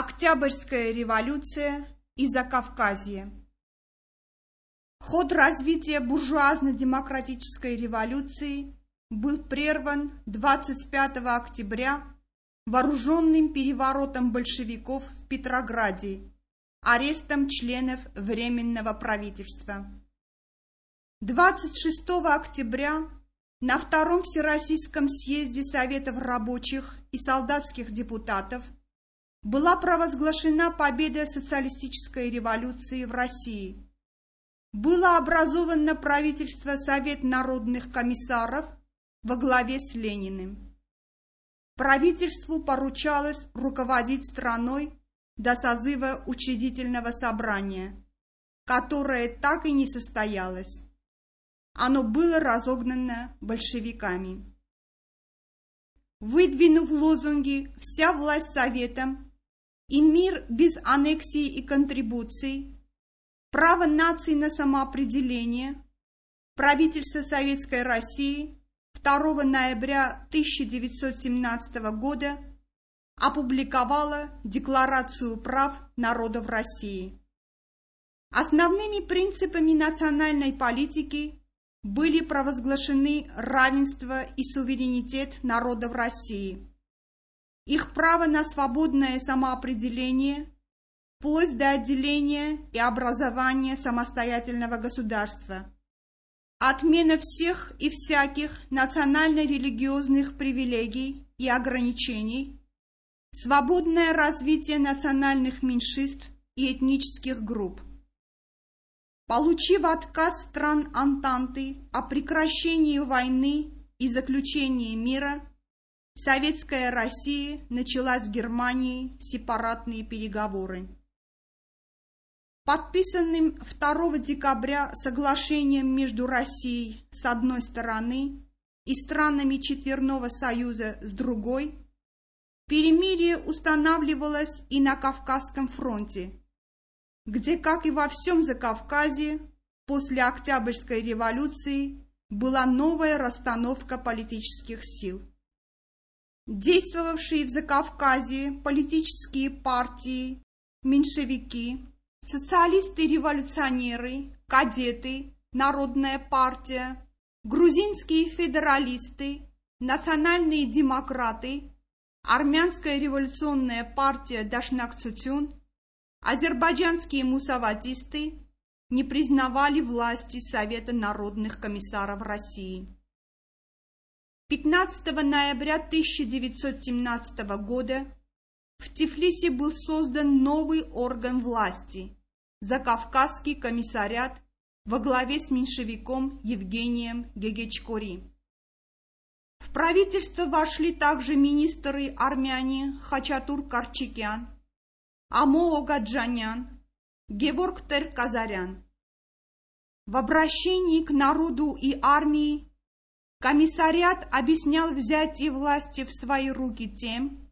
Октябрьская революция и Закавказье. Ход развития буржуазно-демократической революции был прерван 25 октября вооруженным переворотом большевиков в Петрограде, арестом членов Временного правительства. 26 октября на Втором Всероссийском съезде Советов рабочих и солдатских депутатов – была провозглашена победа социалистической революции в России. Было образовано правительство Совет народных комиссаров во главе с Лениным. Правительству поручалось руководить страной до созыва учредительного собрания, которое так и не состоялось. Оно было разогнано большевиками. Выдвинув лозунги «Вся власть Советам» и мир без аннексий и контрибуций, право наций на самоопределение, правительство Советской России 2 ноября 1917 года опубликовало Декларацию прав народов России. Основными принципами национальной политики были провозглашены равенство и суверенитет народов России – их право на свободное самоопределение, вплоть до отделения и образования самостоятельного государства, отмена всех и всяких национально-религиозных привилегий и ограничений, свободное развитие национальных меньшинств и этнических групп. Получив отказ стран Антанты о прекращении войны и заключении мира, Советская Россия начала с Германией сепаратные переговоры. Подписанным 2 декабря соглашением между Россией с одной стороны и странами Четверного Союза с другой, перемирие устанавливалось и на Кавказском фронте, где, как и во всем Закавказье, после Октябрьской революции была новая расстановка политических сил. Действовавшие в Закавказье политические партии, меньшевики, социалисты-революционеры, кадеты, Народная партия, грузинские федералисты, национальные демократы, Армянская революционная партия Дашнак-Цутюн, азербайджанские мусаватисты не признавали власти Совета народных комиссаров России. 15 ноября 1917 года в Тифлисе был создан новый орган власти – Закавказский комиссариат во главе с меньшевиком Евгением Гегечкори. В правительство вошли также министры армяне Хачатур Карчикян, Амоо Гаджанян, Геворг Казарян. В обращении к народу и армии Комиссариат объяснял взятие власти в свои руки тем,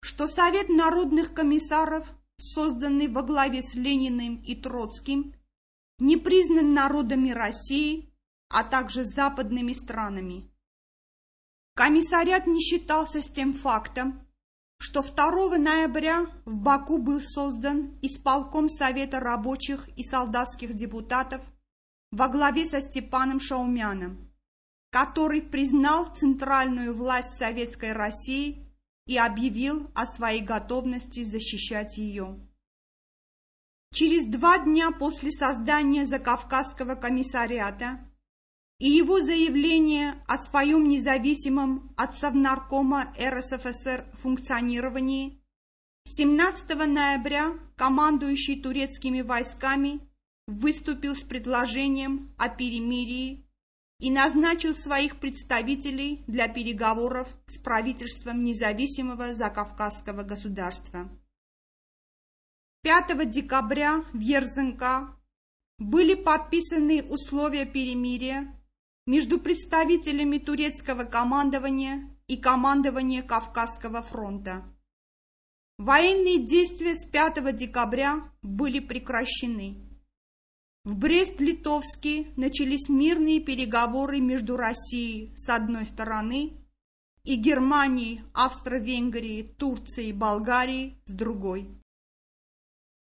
что Совет народных комиссаров, созданный во главе с Лениным и Троцким, не признан народами России, а также западными странами. Комиссариат не считался с тем фактом, что 2 ноября в Баку был создан исполком Совета рабочих и солдатских депутатов во главе со Степаном Шаумяном который признал центральную власть Советской России и объявил о своей готовности защищать ее. Через два дня после создания Закавказского комиссариата и его заявления о своем независимом от Совнаркома РСФСР функционировании 17 ноября командующий турецкими войсками выступил с предложением о перемирии и назначил своих представителей для переговоров с правительством независимого закавказского государства. 5 декабря в Ерзенка были подписаны условия перемирия между представителями турецкого командования и командования Кавказского фронта. Военные действия с 5 декабря были прекращены. В Брест-Литовске начались мирные переговоры между Россией с одной стороны и Германией, Австро-Венгрией, Турцией Болгарией с другой.